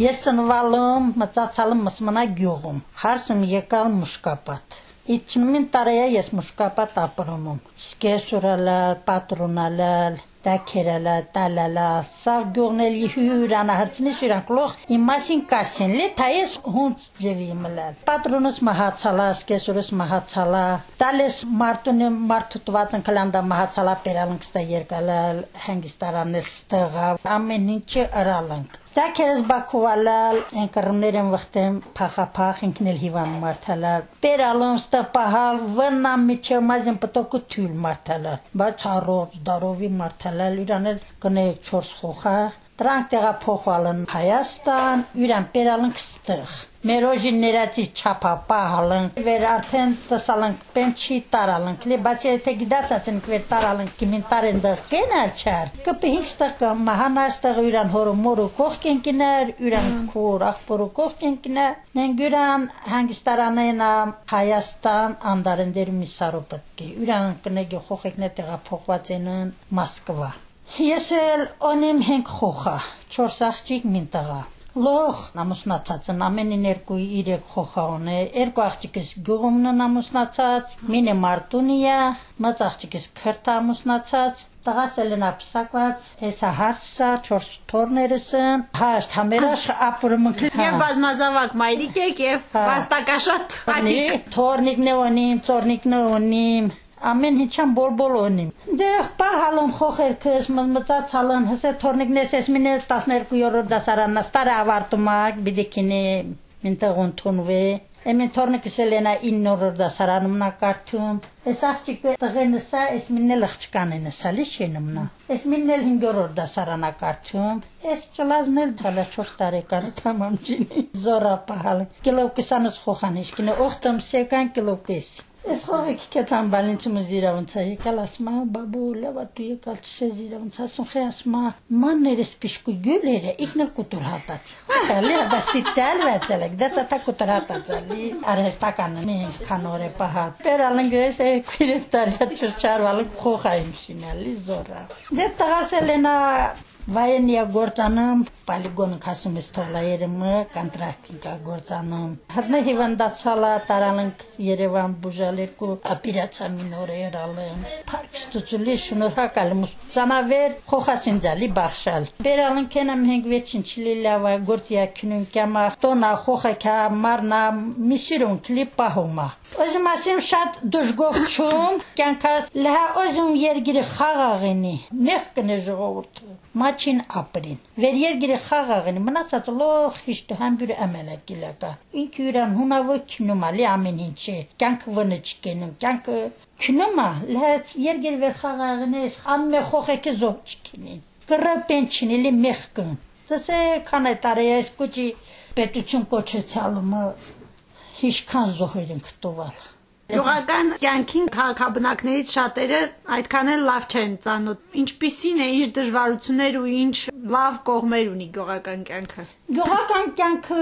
Ես ծնվալում, մծացալım մսմնա գյուղում։ Հարսım եկալ մուշկապատ։ Իջնումին տարեя ես մուշկապատ ապրում։ Սկեսուրալա, պատրունալա, դակերալա, տալալա, սա գողնել հյուրանա հարցնի շիրան կլող իմ մասին կասին լի թայես հունց ձևի մլալ պատրոնս մահացալա սկեսուրս մահացալա տալես մարտունը մարտուտվածն կլանդա մահացալա պերալնքստա երկալա հանգստարանել ստղա ամեն ինչը արալանք Դա քերս բակուալալ ընկերներն վխտեմ փախափախ ինքնել հիվան մարտալար Պերալոն ստապահալ վնամ միչե մազն պտոկու թյուլ մարտալար բայց առոց դարովի մարտալալ իրանել կնեկ 4 խոխա Դրանք տեղափոխվալն Հայաստան, յուրան պերալն կստեղ։ Մեր օժիններացի չափապահալն վեր արդեն տսալն պենչի տարալն կլի բացի թե գիտացածն վեր տարալն կիմին տարեն դղ կենալ չար կպի հինստեղ մահանաստեղ յուրան հորը մորը կողքեն կիներ յուրան քոր ախպորը կողքեն կիներ նեն յուրան հանգստարանեն Հայաստան անդարնդեր միսարո պետք է յուրան կնեգի խոխեկնե տեղափոխված են Մոսկվա Ես էլ ունեմ հենք խոխա, 4 աղջիկ մին տղա։ Լող նամուսնացած են ամենին երկու իրեք խոխա ունե, երկու աղջիկս գյուղումն նամուսնացած, մինը մարտունիա, մած աղջիկս քրտ ամուսնացած, տղաս էլ նա պսակված, հեսա հարսա, 4 թորներս են, հաշտ համերաշ ապուրում Եվ հա։ բազմազավակ մայրիկ եք եւ հա։ վաստակաշատ ատիկ։ Թորնիկն ունիմ, ծորնիկն ունիմ, ամեն ինչան բոլբոլ ունիմ։ Դե պահալում խոխերքս մծացալն հսե թորնիկնես ես մինը 12-րդ դասարանն ստարը ավարտում ակ բիդիկինի մինտեղուն թունվե Էմին թորնիկս Էլենա 9-րդ դասարանում նա կարդում։ Էս աղջիկը տղենը սա, էս միննել աղջկանենը սա լի շենումնա։ Էս միննել 5-րդ դասարանը կարդում։ Էս ճլազնել դալա 4 տարեկան թամամ ջինի։ Զորա պահալ։ Կիլո 20 խոխանիշ կինը օխտում սեկան կիլո 5 Ես խորիկ կետան բալինցում զիրավնցա եկալ ասմա բաբու լավա դու եկալ չսե զիրավնցա ասում խե ասմա մաններս պիշկու գյուլերը իքնել կուտուր հատած Հալի բաստիցիալ վեցել դա ցատա կուտուր հատած ալի արհեստական մի կանորե պահա պերալնգես է քիրես տարյա չրչարվալ խոխայմ շինալի զորա դե տղասելենա Военная գործանամ, պալիգոն կասում ես թողլա երեմը, կանտրակիկա գործանամ։ Հրնե հիվանդացալա տարանք երևան բուժալերկու ապիրացամին օր երալեմ։ Պարկ ստուցուլի շնորհակալ մուսուցանավեր խոխասինձալի բախշալ։ Բերալն կենամ հենք վերջին չլիլավա գործիա քնուն կյամա տոնա խոխակա մարնա միսիրուն կլի պահումա։ Ոզում ասեմ շատ դժգող չում, կյանքաս լհա ոզում երգիրի խաղաղինի, նեղ կնե ժողովուրդը մաչին ապրին։ Վեր երգիրը խաղաղինի, մնացած լող հիշտ համբյուրը ամելա կիլակա։ Ինք յուրան հունավո քնումալի ամեն ինչի, կյանքը վնը չկենում, կյանքը քնումա, լհա երգիր վեր խաղաղինի, ամե խոխեկը զոհ չկինին։ Կրապեն չինելի մեղ կն։ Դասե քանե տարի այս կուճի պետություն կոչեցալումը հիշքան զոհեր են կտովել։ Գյուղական կյանքին քաղաքաբնակներից շատերը այդքան էլ լավ չեն ծանոթ։ Ինչպիսին է, ինչ դժվարություններ ու ինչ լավ կողմեր ունի գյուղական կյանքը։ Գյուղական կյանքը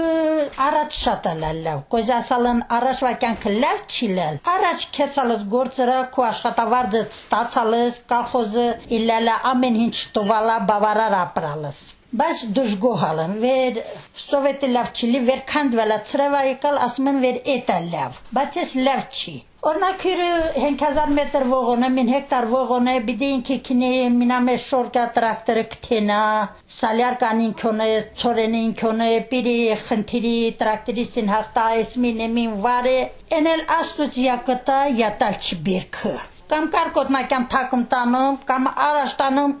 առաջ շատ է լավ։ Կոզասալն առաջվա կյանքը լավ չի լալ։ Առաջ քեցալս գործերը, քո աշխատավարձը ստացալս, կախոզը իլալա ամեն ինչ տովալա բավարար ապրալս բայց դժգոհալն վեր սովետը լավ չի վեր քանդվելա ծրևա եկալ ասում են վեր էտա լավ բայց ես լավ չի Օրինակ հենք 1000 մետր ողոնը, մին հեկտար ողոնը, բիդի ինքի քինի մինամե շորկա տրակտորը կթենա, սալյարկան ինքոնը, ծորենը ինքոնը, պիրի խնդիրի տրակտորիստին հաղթա այս մինը մին վարը, էնել աստուց յակտա յատալ չբերքը։ Կամ կարկոտնական թակում տանում, կամ առաջ տանում,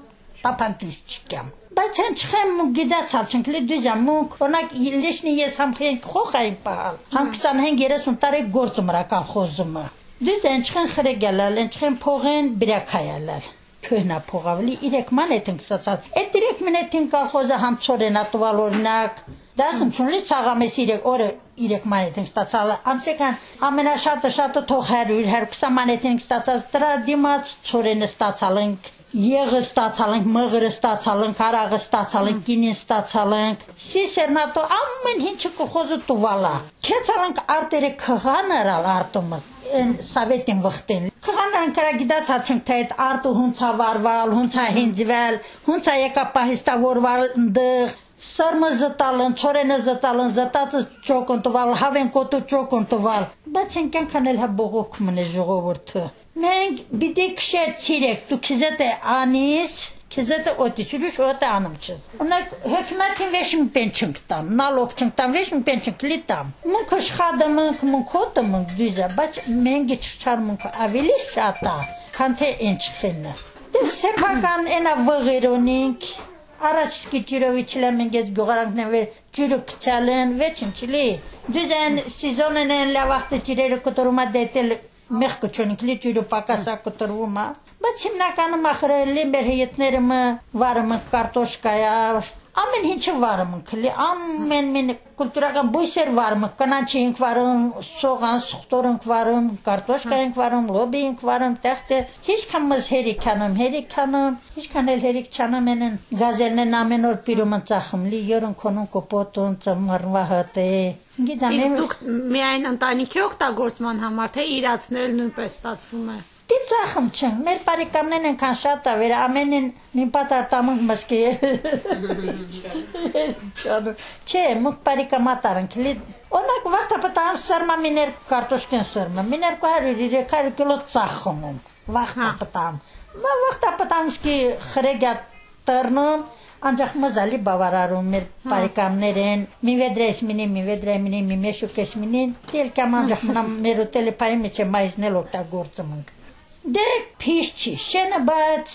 տապանտուս չկամ բայց հեն չխեմ գիտացալ չնքլի դուզամ մուկ օրինակ լեշնի ես համ խեն խոխային պահալ համ 25-30 տարի գործում ռական խոզումը դուզ են չխեն խրեգալալ են չխեն փողեն բրակայալալ քյոհնա փողավլի իրեք ման էտին կսացալ այդ իրեք մնետին կախոզը համ ծորենա տուալ օրինակ դասում չունի ցաղամես իրեք օրը իրեք մանետին ստացալ ամսական ամենաշատը շատը թող 100 120 մանետին ստացած դրա դիմաց ծորենը ստացալ ենք եղը ստացալ ենք, մղրը ստացալ ենք, հարաղը ստացալ ենք, կինին ստացալ ենք։ Սիսերնատո ամեն ինչը կողոզը տուվալա։ Քեցալ ենք արտերը քղանարալ արտումը են սովետին վխտեն։ Քղանան կրա գիտացած չենք թե այդ արտու հունցա վարվալ, հունցա հինձվել, հունցա եկա պահիստավորվալ դեղ Սարմը զտալն, ծորենը զտալն, զտածը ճոկն տվալ, հավեն կոտու ճոկն տվալ։ Բայց են կյանքան էլ հա բողոք մնե ժողովուրդը։ Mən bir də kişər çirək, tu kizə də anis, kizə də o düşürüş, o da anımçı. Onlar hökumətin veşim ben çınktam, nalok çınktam, veşim ben çınklitam. Mın kış xadımın, mın kodımın düzə, baş mən geçirçarmın aveli şata, kante en çıxınlar. Sepakan ena vığıronik, araç gidiroviçləmin gez göğarankdan ver, cürük çalın, veçinçili. Düzən sizonun en la vaxtı cireri kuturuma detel չունենք լի ջուրը պակասա կտրվում է։ Բայց հիմնականում ախրելի մեր հետները մը վարը մը կարտոշկայա, ամեն ինչը վարում քլի ամեն մեն կուլտուրական բույսեր վարում կանաչի ենք վարում սողան սուխտոր ենք վարում կարտոշկա ենք վարում լոբի ենք վարում տեղտե ինչքան մս հերիք անում հերիք անում ինչքան էլ հերիք չանում են գազելն են ամեն օր պիրում ծախում լի յորն կոնուն կոպոտուն ծմարվա հատե գիտեմ դուք միայն ընտանիքի օգտագործման համար թե իրացնել նույնպես ստացվում է ծախում չեն։ Մեր բարեկամներն ենքան շատ է վեր ամենին մին պատար տամունք մսկի։ Չէ, մուկ բարեկամատարն քլի Օրինակ վախտա պատամ սրմա միներ կարտոշկեն սրմա, միներ 200-300 կիլո ծախում։ Վախտա պատամ։ Մա վախտա պատամ սկի խրեգա տրնում անջախ մզալի բավարարում մեր բարեկամներեն մի վեդրես մինի մի վեդրե մինի մի մեշուկես մինին դել կամ անջախ մնամ մեր ուտելի պայմի չէ մայզնել օգտագործում ենք Դե փիշ չի, շենը բայց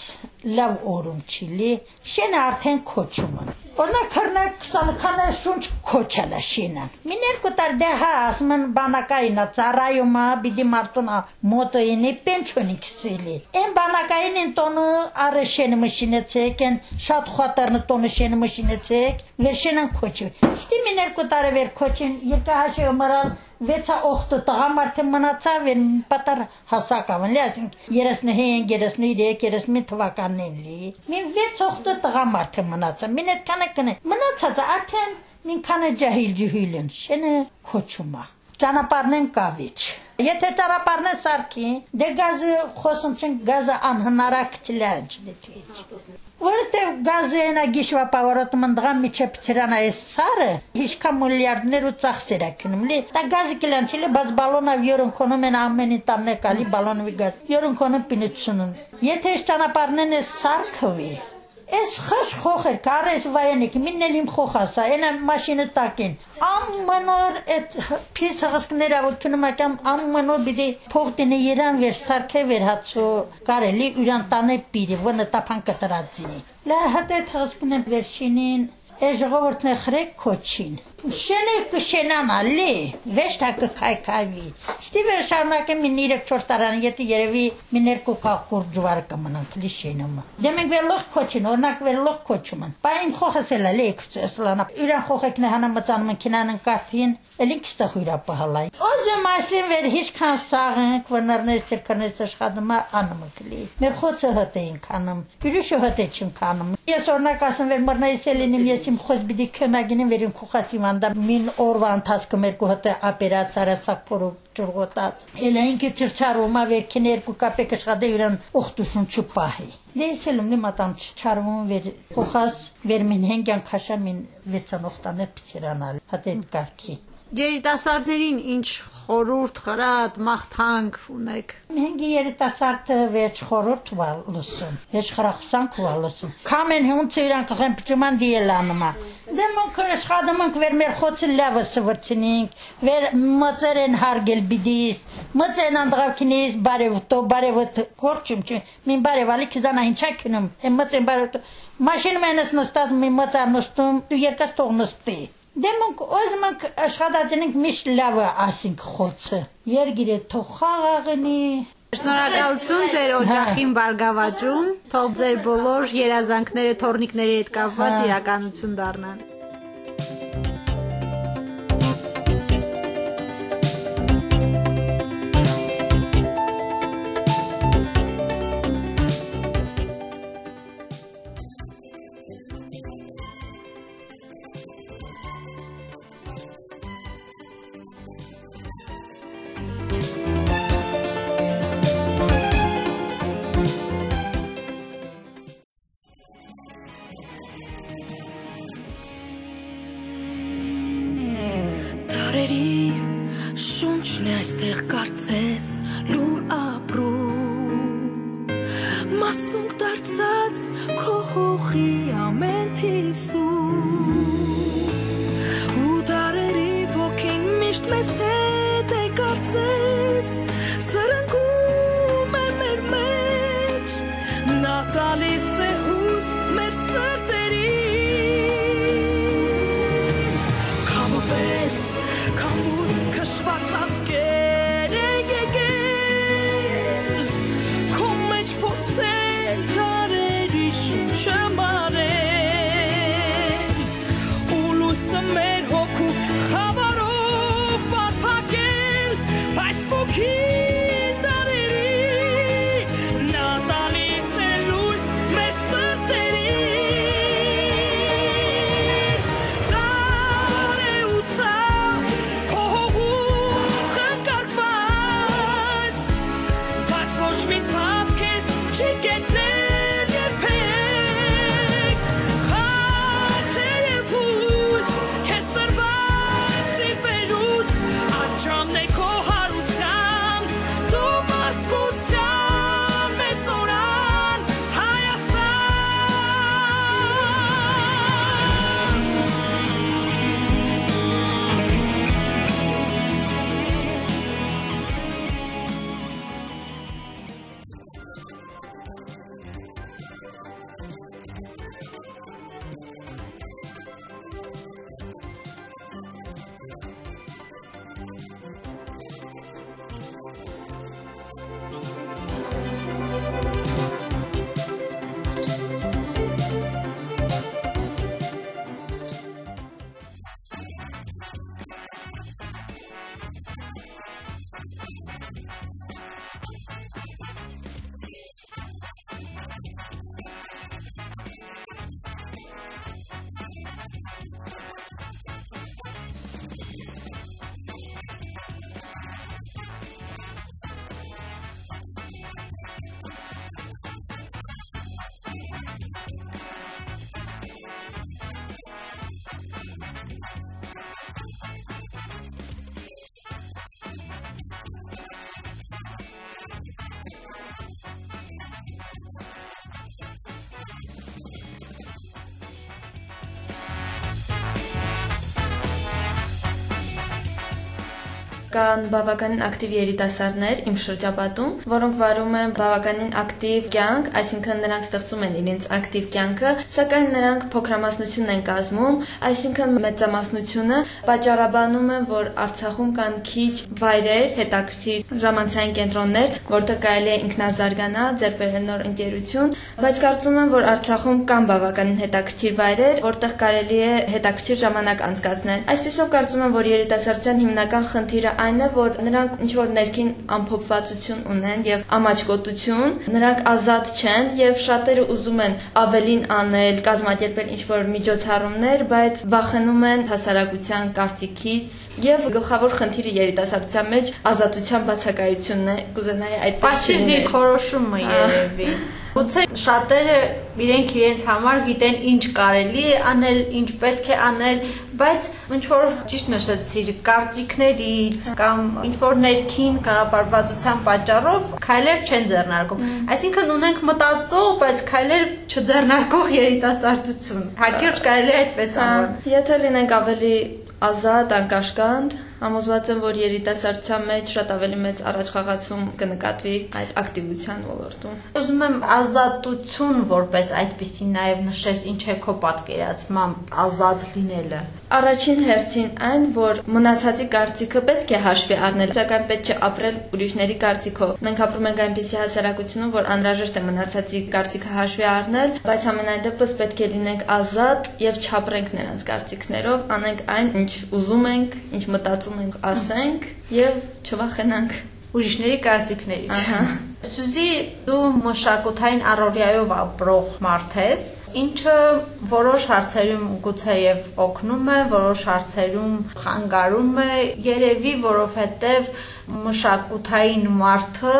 լավ օրում չի լի, շենը արդեն քոչում է։ Օրինակ քրնակ 20 քանը շունչ քոչալա շենը։ Մի ներկու տար դե հա ասում են բանակայինա ծառայումա բիդի մարտունա մոտոյինի պենչոնի քսելի։ Են բանակայինին տոնը արը շենը մշինեցեք, են շատ խաթարնը տոնը շենը մշինեցեք, վեր շենան քոչի։ Ստի մի ներկու տարը վեր քոչին, երկա հաշի մռալ վեցա օխտը տղամարդը մնացավ են պատար հասակավն լի ասին 35 33 35 թվականին լի մին վեց օխտը տղամարդը մնացավ մին այդքանը կնե մնացած արդեն մին քանը ջահիլ ջուհիլն շենը քոչումա ճանապարհն կավիչ Եթե ճանապարհն սարքի, դե գազը խոսում չեն գազը անհնարակ չլանջ դիթի։ Որտեւ գազենա գիշվա պավորոտում ընդղամ միջև ծրանա է սարը, հիշկա միլիարդներ ու ծախսեր ակնում լի։ Դա գազը կլանչիլը բաց բալոնավ յորն կոնում են ամենի տամնե կալի բալոնովի գազ։ Յորն կոնում պինությունն։ Եթե ճանապարհն է սարքվի, Էս խաշ խոխեր կարես վայանիկ միննել իմ խոխասա այնա մաշինը տակին ամմնոր այդ փիս հսկները ոտքնում ակամ ամմնոր բիդի փողտինը երան վեր սարքե վեր հացո կարելի ուրան տանը պիրի վնը տափան կտրածի լա հատե հսկնը վերջինին է ժողովուրդն է խրեք քոչին Շենը կշենանա լի, վեշտա կքայքայվի։ Ստի վեր շարունակեմ մի 3-4 տարան, եթե երևի մի ներկու կաղկուր ջվար կմնանք լի շենում։ Դե մենք վերլող քոչին, օրնակ վերլող քոչում են։ Բայց իմ խոխսել է լի, սլանա։ Իրան խոխեկն հանա մծանում քինանն կարտին, Էլին կստա խույրա պահալայ։ Ոզում ասին վեր հիշքան սաղենք, վնարներ չրկնես աշխատում անում կլի։ Մեր խոցը հտ էին կանում, յուրիշը հտ չին կանում։ Ես օրնակ ասում վեր մռնայս էլինիմ ես իմ խոց բիդի քնագինին վերին խոխացիմ անդա մին օրվա ընթացքում երկու հատ օպերացիա սակփորով ճուրգոտած elə ինքը չրչարում ավերքին երկու կապեկ աշխատե յուրան ուխտուսուն չպահի Դեսելում նի մատամ չարվում վեր փոխած վեր մին հենգյան քաշամին վեցանոխտանը պիցերանալ հատեն կարքի Երիտասարդներին ինչ խորուրդ, խրատ, մաղթանք ունեք։ Մենք երիտասարդը վեճ խորուրդ վալ լսում, վեճ խրախուսանք վալ լսում։ Կամեն հունց իրան կղեն պճման դիելանումա։ Դե մենք աշխատում ենք վեր մեր խոցը լավը սվրցնենք, վեր մծեր են հարգել բիդիս, մծեն անդղավքինիս բարևտո, բարևտ կորչում մին բարևալի քիզանա ինչա քնում, եմ մծեն բարևտո, մաշին մենս նստած մի մծար նստում, երկար տող նստի։ Դե մենք ուզում ենք աշխատածենք միշտ լավը ասենք խոցը։ Երգիրը թող խաղաղնի, Շնորհակալություն ձեր օջախին բարգավաճում, թող ձեր բոլոր երազանքները թորնիկների հետ կապված իրականություն դառնան։ դարձած քո հողի ամեն թիսում Ու դարերի ոգին միշտ մեզ հետ Բայց ոչ մի ցավ քեզ չի Կան բավականին ակտիվ երիտասարդներ իմ շրջապատում, որոնք վարում են բավականին ակտիվ կյանք, այսինքն նրանք ստեղծում են իրենց ակտիվ կյանքը, սակայն նրանք փոքրամասնություն են կազմում, այսինքն մեծամասնությունը պատճառաբանում են, որ Արցախում կան քիչ վայրեր, հետաքրքիր ժամանցային կենտրոններ, որտեղ կարելի է ինքնազարգանալ, ձեռք բերել նոր ընկերություն, բայց կարծում եմ, որ Արցախում կան բավականին հետաքրքիր վայրեր, որտեղ կարելի է հետաքրքիր ժամանակ անցկացնել։ Այսպեսով կարծում եմ, որ երիտասարդության հիմնական խնդիրը այն է, որ նրանք ինչ որ ներքին ամփոփվածություն ունեն եւ ամաչկոտություն, նրանք ազատ չեն եւ շատերը ուզում են ավելին անել, կազմակերպել ինչ որ միջոցառումներ, բայց վախենում են հասարակության կարծիքից եւ գլխավոր խնդիրը երիտասարդության մեջ ազատության բացակայությունն է։ Կուզենայի այդ Պասիվ դիրքորոշումը երևի։ Գուցե շատերը իրենք իրենց համար գիտեն ինչ կարելի է անել, ինչ պետք է անել, բայց ինչ որ ճիշտ նշեցիր, կարծիքներից կամ ինչ որ ներքին կապարվածության պատճառով քայլեր չեն ձեռնարկում։ Այսինքն ունենք մտածող, բայց քայլեր չձեռնարկող երիտասարդություն։ Հակիրճ կարելի է այդպես անվանել։ Եթե լինենք ավելի ազատ, անկաշկանդ, համոզված եմ, որ երիտասարդության մեջ շատ ավելի մեծ առաջխաղացում կնկատվի այդ ակտիվության ոլորտում։ Ուզում եմ ազատություն որպես այդպեսի նաև նշես ինչ է քո պատկերացմամբ ազատ լինելը։ Առաջին հերթին այն, որ մնացածի կարծիքը պետք է հաշվի առնել, սակայն պետք չէ ապրել ուրիշների կարծիքով։ Մենք ապրում ենք այնպիսի հասարակությունում, որ անհրաժեշտ է մնացածի կարծիքը հաշվի առնել, բայց ամենայն դեպս պետք է լինենք ազատ եւ չապրենք նրանց կարծիքներով, անենք այն, ինչ ուզում ենք, ինչ մտածում ենք, ասենք եւ չվախենանք ուրիշների կարծիքներից։ Ահա։ Սյուզի դու մշակութային առօրյայով ապրող մարդ ես, ինչը որոշ հարցերում գուցեև օգնում է, որոշ հարցերում խանգարում է, երևի, որովհետև մշակութային մարդը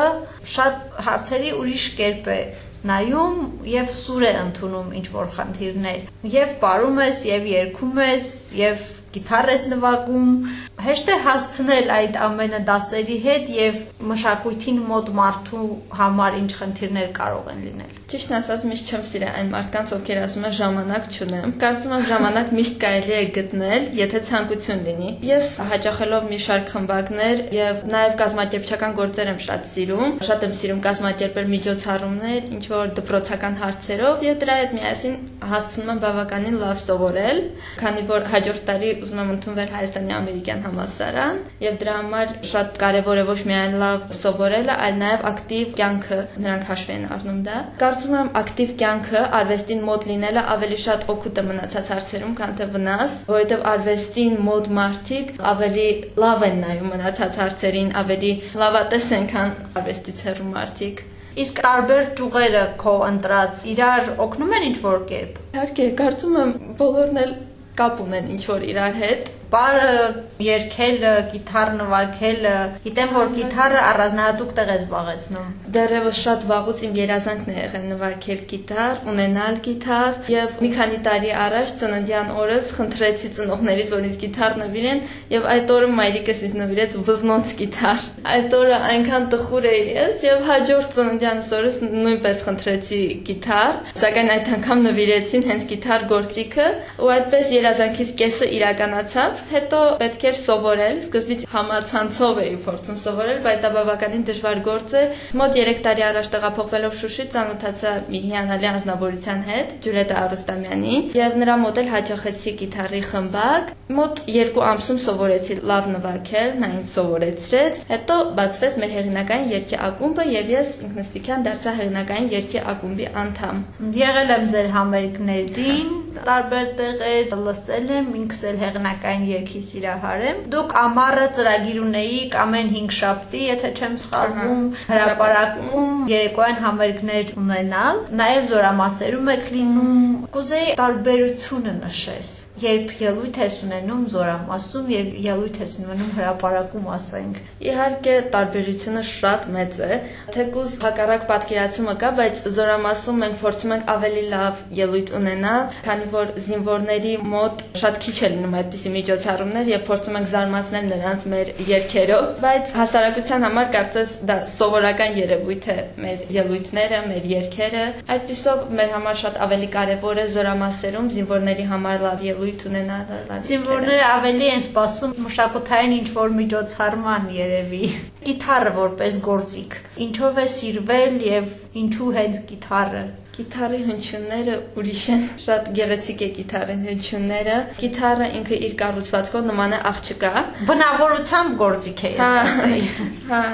շատ հարցերի ուրիշ կերպ է նայում եւ սուր է ընդունում ինչ որ խնդիրներ։ Եվ ապարում ես, եւ երգում ես, եւ գիտար ես նվագում, Հեշտ է հասցնել այդ ամենը դասերի հետ եւ մշակույթին մոտ մարդու համար ինչ խնդիրներ կարող են լինել։ Ճիշտն ասած, միշտ չեմ սիրել այն մարդկանց, ովքեր ասում են ժամանակ չունեմ։ Կարծում եմ ժամանակ միշտ կարելի է գտնել, եթե ցանկություն լինի։ Ես հաճախելով մի շարք խմբակներ եւ նաեւ կազմակերպչական գործեր եմ շատ սիրում։ Շատ եմ սիրում կազմակերպել միջոցառումներ, ինչ որ դպրոցական հարցերով եւ դրա հետ միասին հասցնում եմ բավականին լավ սովորել, քանի որ հաջորդ տարի ուզում եմ ընդունվել Հայաստանի ամերիկյան համալսարան եւ դրա համար շատ կարեւոր է ոչ միայն լավ սովորելը, այլ նաեւ ակտիվ կյանքը նրանք հաշվի են առնում դա։ Կարծում եմ ակտիվ կյանքը արվեստին մոտ լինելը ավելի շատ օգուտ է մնացած հարցերում, քան թե վնաս, որովհետեւ արվեստին մոտ մարդիկ ավելի լավ են նայում մնացած հարցերին, ավելի լավատես են, քան արվեստից հեռու մարդիկ։ Իսկ տարբեր ճյուղերը քո ընտրած իրար օգնում են ինչ որ կերպ։ Իհարկե, կարծում եմ բոլորն էլ կապ ունեն ինչ որ իրար հետ Բարը երգելը, գիտար նվագելը, գիտեմ որ գիտարը առանձնահատուկ տեղ է զբաղեցնում։ Դեռևս շատ վաղուց իմ երազանքն է եղել նվագել գիտար, ունենալ գիտար եւ մի քանի տարի առաջ ծննդյան օրս խնդրեցի ծնողներից, որ ինձ գիտար նվիրեն եւ այդ օրը մայրիկս ինձ նվիրեց վզնոնց գիտար։ Այդ օրը այնքան տխուր էի ես եւ հաջորդ ծննդյանս օրս նույնպես խնդրեցի գիտար, սակայն այդ անգամ նվիրեցին հենց գիտար գործիքը ու այդպես երազանքից կեսը իրականացավ հետո պետք էր սովորել, սկզբից համացանցով էի փորձում սովորել, բայց դա բավականին դժվար գործ է։ Մոտ 3 տարի առաջ տեղափոխվելով Շուշի ծանոթացա մի հիանալի անձնավորության հետ, Ջուլիետա Արուստամյանի, եւ նրա մոտ էլ հաջողեցի գիտարի խմբակ։ Մոտ 2 ամսում սովորեցի լավ նվագել, նա ինձ սովորեցրեց։ Հետո բացվեց մեր հեղինակային երգի ակումբը եւ ես ինքնստիկյան դարձա հեղինակային երգի ակումբի անդամ։ Եղել եմ ձեր համերգներին, տարբեր տեղեր լսել եմ, ինքս էլ հեղինակային երգի սիրահար եմ։ Դուք ամառը ծրագիր ունեիք ամեն 5 շաբթի, եթե չեմ սխալվում, հրապարակում երեկոյան համերգներ ունենալ, նաև զորամասերում եք լինում։ Կուզեի տարբերությունը նշես երբ ելույթ ես ունենում զորամասում եւ ելույթ ես ունենում հրաապարակում ասենք իհարկե տարբերությունը շատ մեծ է թեկուզ հակառակ պատկերացումը կա բայց զորամասում մենք փորձում ենք ավելի լավ ելույթ ունենալ քանի որ զինվորների մոտ շատ քիչ է լինում այդպիսի միջոցառումներ եւ փորձում ենք զարմացնել նրանց մեր երկերով բայց հասարակության համար կարծես դա սովորական երևույթ է մեր ելույթները մեր երկերը այդպիսով մեր համար շատ ավելի կարեւոր է զորամասերում զինվորների համար լավ ելույթ ելույթ ունենալը։ Սիմվոլները ավելի են սպասում մշակութային ինչ որ միջոցառման երևի։ Գիտարը որպես գործիք։ Ինչով է սիրվել եւ ինչու հենց գիտարը։ Գիտարի հնչյունները ուրիշ են, շատ գեղեցիկ է գիտարի հնչյունները։ Գիտարը ինքը իր կառուցվածքով նման է աղջկա։ Բնավորությամբ գործիք է, ես հա, ասեի։ Հա,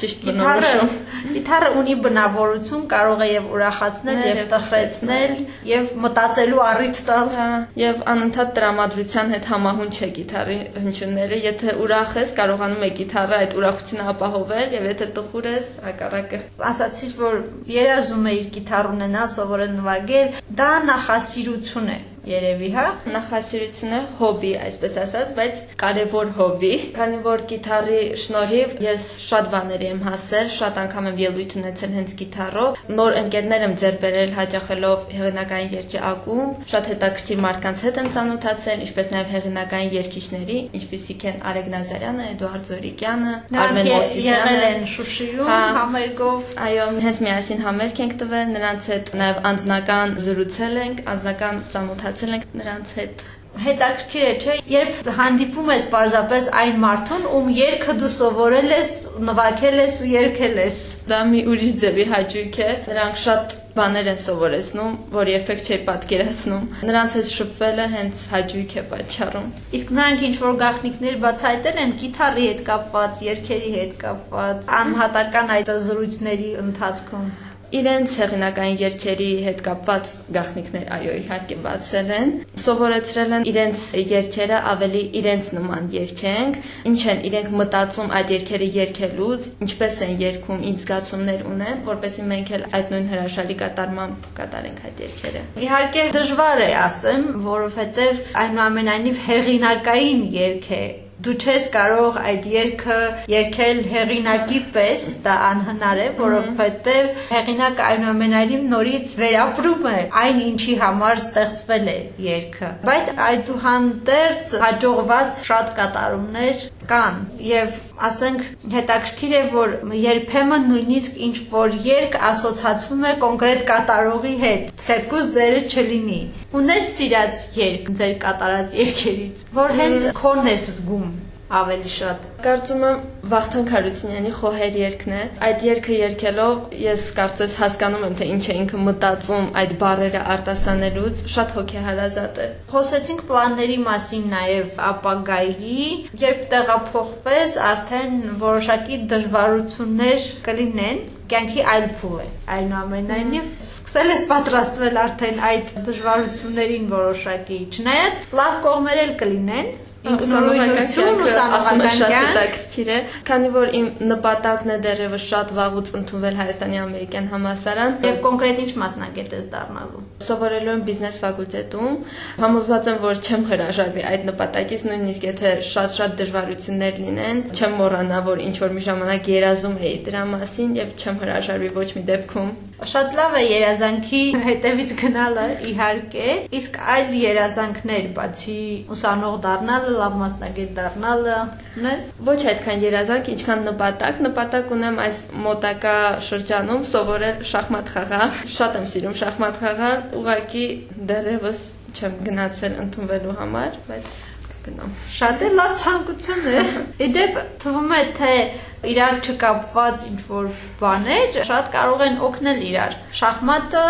ճիշտ բնորոշում։ Գիտարը ունի բնավորություն, կարող է եւ ուրախացնել եւ տխրեցնել եւ մտածելու առիթ տալ։ Հա, եւ անընդհատ տրամադրության հետ համահունչ է գիտարի հնչյունները։ Եթե ուրախ ես, կարողանում է գիտարը այդ ուրախությունը ապահովել եւ եթե տխուր ես, հակառակը։ Ասացիր, որ երազում է իր գիտար ունենալ, սովորել նվագել, դա նախասիրություն է երևի, հա։ Նախասիրությունը հոբի, այսպես ասած, բայց կարևոր հոբի, քանի որ գիտարի շնորհիվ ես շատ բաների եմ հասել, շատ անգամ եմ ելույթ ունեցել հենց գիտարով։ Նոր ընկերներ եմ ձեռ բերել հաճախելով հեղինակային երգի ակումբ, շատ հետաքրքիր մարդկանց հետ եմ ծանոթացել, ինչպես նաև հեղինակային երգիչների, ինչպիսիք են Արեգ Նազարյանը, Էդուարդ Զորիկյանը, Արմեն Մովսիսյանը։ Եղել են Շուշիում համերգով։ Այո, հենց միասին համերգ ենք տվել, նրանց հետ նաև անձնական զրուցել ենք, անձնական ծանոթացել ենք նրանց հետ հետաքրքիր է, չէ, երբ հանդիպում ես պարզապես այն մարդուն, ում երգը դու սովորել ես, նվագել ես ու երգել ես։ Դա մի ուրիշ ձևի հաճույք է։ Նրանք շատ բաներ են սովորեցնում, որ երբեք չէի պատկերացնում։ Նրանց հետ շփվելը հենց հաճույք է պատճառում։ Իսկ նրանք ինչ որ գաղտնիքներ բացահայտել են գիտարի հետ կապված, երգերի հետ կապված, անհատական այդ զրույցների ընթացքում իրենց հեղինակային երգերի հետ կապված գաղտնիքներ այո իհարկե բացել են սովորեցրել են իրենց երգերը ավելի իրենց նման երգենք ինչ են իրենք մտածում այդ երգերը երգելուց ինչպես են երգում ինչ զգացումներ ունեն որպեսզի մենք էլ այդ նույն հրաշալի կատարմամբ կատարենք այդ երգերը իհարկե դժվար է ասեմ որովհետև այնուամենայնիվ հեղինակային երգ է Դու չես կարող այդ երգը երգել հեղինակի պես, դա անհնար է, որովհետև հեղինակը այնուամենայնիվ նորից վերապրում է այն ինչի համար ստեղծվել է երգը։ Բայց այդուհանդերձ հաջողված շատ կատարումներ կան եւ ասենք հետաքրքիր է որ երբեմն նույնիսկ ինչ որ երկ ասոցացվում է կոնկրետ կատարողի հետ թեկուզ ձերը չլինի ունես սիրած երկ ձեր կատարած երգերից որ հենց քոնն ես զգում ավելի շատ։ Կարծում եմ Վախթան Խարությունյանի խոհեր երգն է։ Այդ երգը երգելով ես կարծես հասկանում եմ թե ինչ է ինքը մտածում այդ բառերը արտասանելուց, շատ հոգեհարազատ է։ Խոսեցինք պլանների մասին նաև ապագայի, երբ տեղափոխվես, արդեն որոշակի դժվարություններ կլինեն, կյանքի այլ փուլ է։ Այնուամենայնիվ սկսել ես պատրաստվել արդեն այդ դժվարություններին որոշակի, չնայած լավ կողմեր էլ կլինեն, ուսանողական ասում է շատ հետաքրքիր է, քանի որ իմ նպատակն է դեռևս շատ վաղուց ընդունվել Հայաստանի ամերիկյան համալսարան եւ կոնկրետ ինչ մասնագետ ես դառնալու։ Սովորելու եմ բիզնես ֆակուլտետում, համոզված եմ, որ չեմ հրաժարվի այդ նպատակից, նույնիսկ եթե շատ-շատ դժվարություններ լինեն, չեմ մոռանա, որ ինչ որ մի ժամանակ երազում էի դրա մասին եւ չեմ հրաժարվի ոչ մի դեպքում։ Շատ լավ է երազանքի հետևից գնալը, իհարկե, իսկ այլ երազանքներ, բացի ուսանող դառնալը, լավ մասնագետ դառնալը, ունես։ Ոչ այդքան երազանք, ինչքան նպատակ։ Նպատակ ունեմ այս մոտակա շրջանում սովորել շախմատ խաղալ։ Շատ եմ սիրում շախմատ խաղալ, ուղղակի դեռևս չեմ գնացել ընդունվելու համար, բայց գնամ։ Շատ է լավ ցանկություն է։ Իդեպ թվում է թե իրար չկապված ինչ որ բաներ շատ կարող են օգնել իրար։ Շախմատը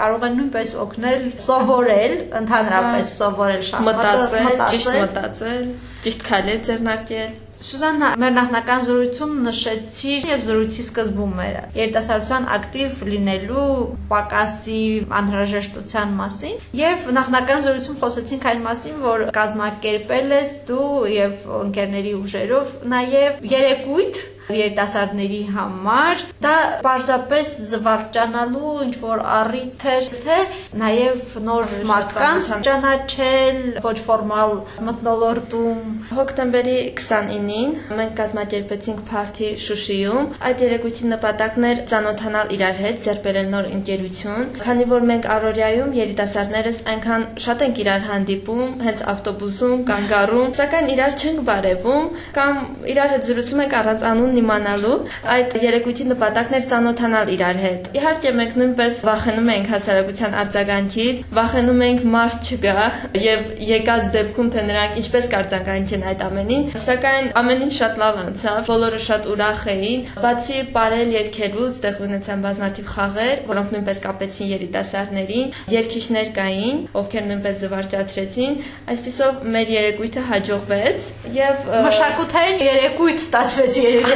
կարող են նույնպես օգնել սովորել, ընդհանրապես սովորել շախմատը, մտածել, ճիշտ մտածել, ճիշտ քայլեր ձեռնարկել։ Սուզաննա, մեր նախնական զրույցում նշեցի եւ զրույցի սկզբում էր երիտասարդության ակտիվ լինելու պակասի անհրաժեշտության մասին եւ նախնական զրույցում խոսեցինք այն մասին, որ կազմակերպել ես դու եւ ընկերների ուժերով նաեւ երեկույթ երիտասարդների համար դա պարզապես զվարճանալու ինչ որ առիթ էր թե նաև նոր մարդկանց ճանաչել ոչ ֆորմալ մտնոլորտում հոկտեմբերի 29-ին մենք կազմակերպեցինք party Շուշիում այդ երեկույթի նպատակն էր ծանոթանալ իրար հետ ձեռբերել նոր ընկերություն քանի որ մենք Արորիայում երիտասարդներս այնքան շատ ենք իրար հանդիպում հենց ավտոբուսում կանգառում սակայն իրար չենք բարևում կամ իրար հետ զրուցում ենք առանց անուն իմանալու այդ երեկույթի նպատակն էր ծանոթանալ իրար հետ։ Իհարկե մենք նույնպես վախենում ենք հասարակության արձագանքից, վախենում ենք մարդ չգա եւ եկած դեպքում թե նրանք ինչպես կարձագանքեն այդ ամենին, սակայն ամեն ինչ շատ լավ անցավ, բոլորը շատ ուրախ էին, բացի ապարել երկելուց տեղ ունեցան բազմաթիվ խաղեր, որոնք նույնպես կապեցին երիտասարդներին, երկիշներ կային, ովքեր նույնպես զվարճացրեցին, այսպեսով մեր երեկույթը հաջողվեց եւ մշակութային երեկույթ ստացվեց երևի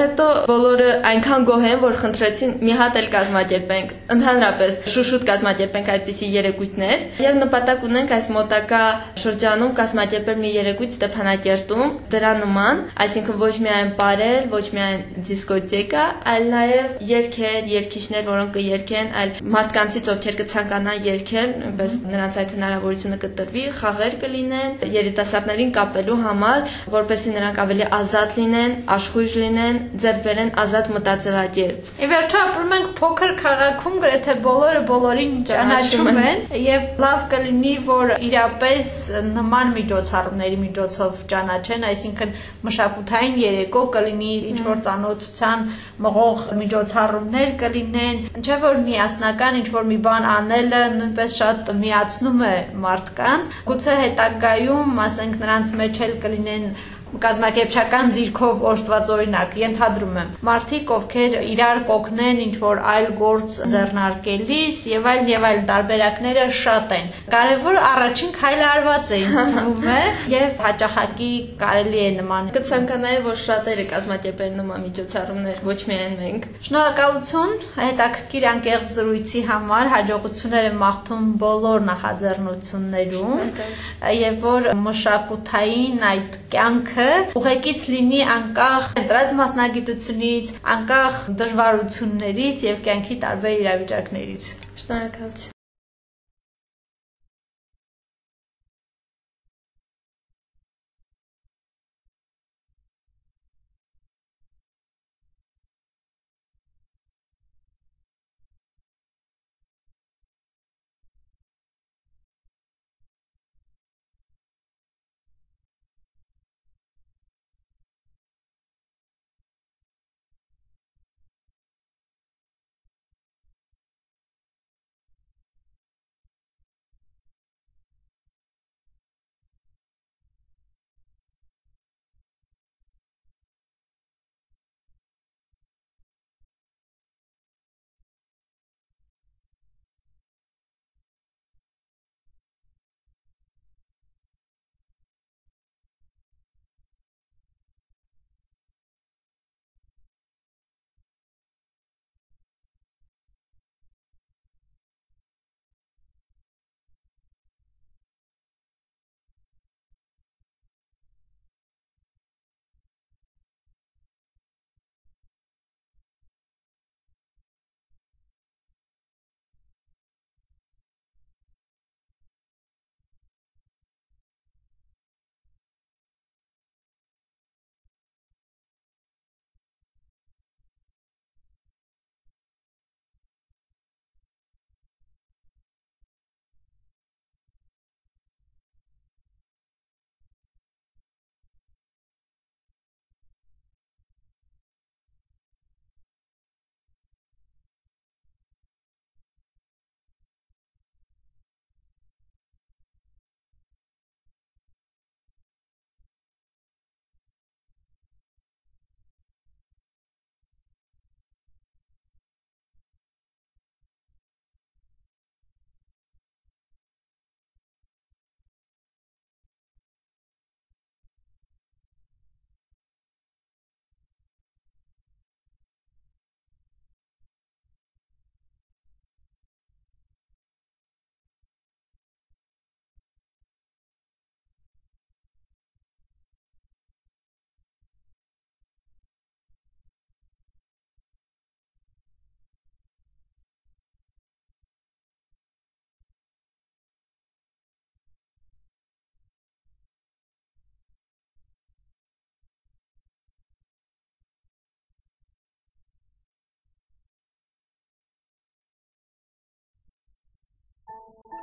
Հետո բոլորը այնքան գոհ են, որ խնդրեցին մի հատ էլ կազմակերպենք, ընդհանրապես շուշուտ կազմակերպենք այդպիսի երեկույթներ եւ նպատակ ունենք այս մոտակա շրջանում կազմակերպել մի երեկույթ Ստեփանակերտում դրա նման, այսինքն ոչ միայն բարել, ոչ միայն դիսկոտեկա, այլ նաեւ երգեր, երգիչներ, որոնք կերկեն, այլ մարդկանցից ովքեր կցանկանան երգել, նույնպես նրանց այդ հնարավորությունը կտրվի, խաղեր կլինեն երիտասարդներին կապելու համար, որպեսզի նրանք ավելի ազատ լինեն, աշխույժ լինեն, ձեռք բերեն ազատ մտածելակերպ։ Ի վերջո ապրում ենք փոքր քաղաքում, գրեթե բոլորը բոլորին ճանաչում են եւ լավ կլինի, որ իրապես նման միջոցառումների միջոցով ճանաչեն, այսինքն մշակութային երեկո կլինի, ինչ որ ծանոթության մղող միջոցառումներ կլինեն, ինչեւ որ միասնական ինչ որ մի բան անելը նույնպես շատ միացնում է մարդկանց։ Գուցե հետագայում, ասենք, նրանց մեջ էլ կլինեն կազմակերպչական ձիրքով օժտված օրինակ ենթադրում եմ մարդիկ ովքեր իրար կօգնեն ինչ որ այլ գործ ձեռնարկելիս եւ այլ եւ այլ տարբերակները շատ են կարևոր առաջին քայլը արված է ինձ թվում է եւ հաճախակի կարելի է նման կցանկանայի որ շատերը կազմակերպեն նման միջոցառումներ ոչ միայն մենք շնորհակալություն հետաքրքիր անկեղծ զրույցի համար հաջողություններ եմ մաղթում բոլոր նախաձեռնություններում եւ որ մշակութային այդ կյանքը ուղեկից լինի անկախ ընտրած մասնագիտությունից, անկախ դժվարություններից եւ կյանքի տարբեր իրավիճակներից։ Շնորհակալություն։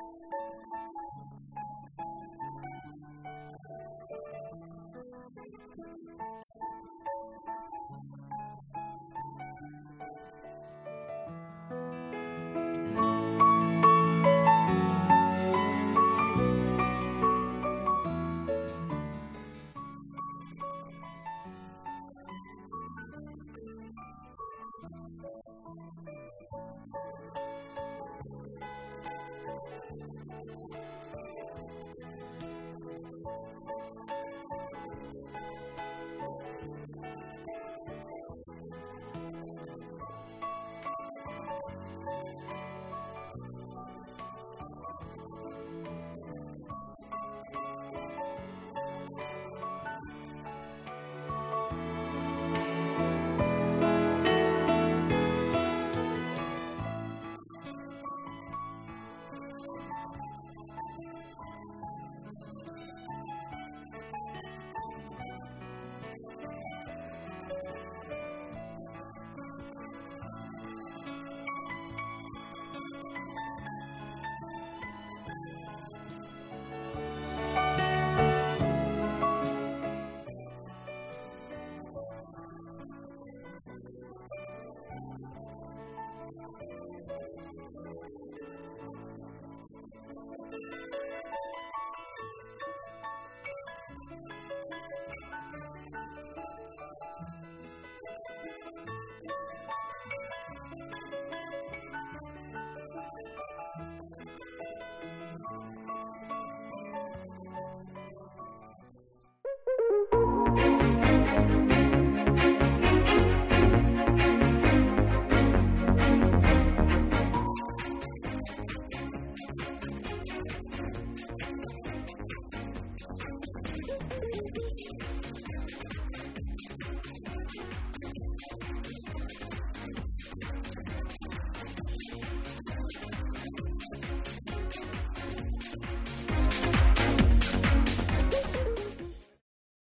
Thank you.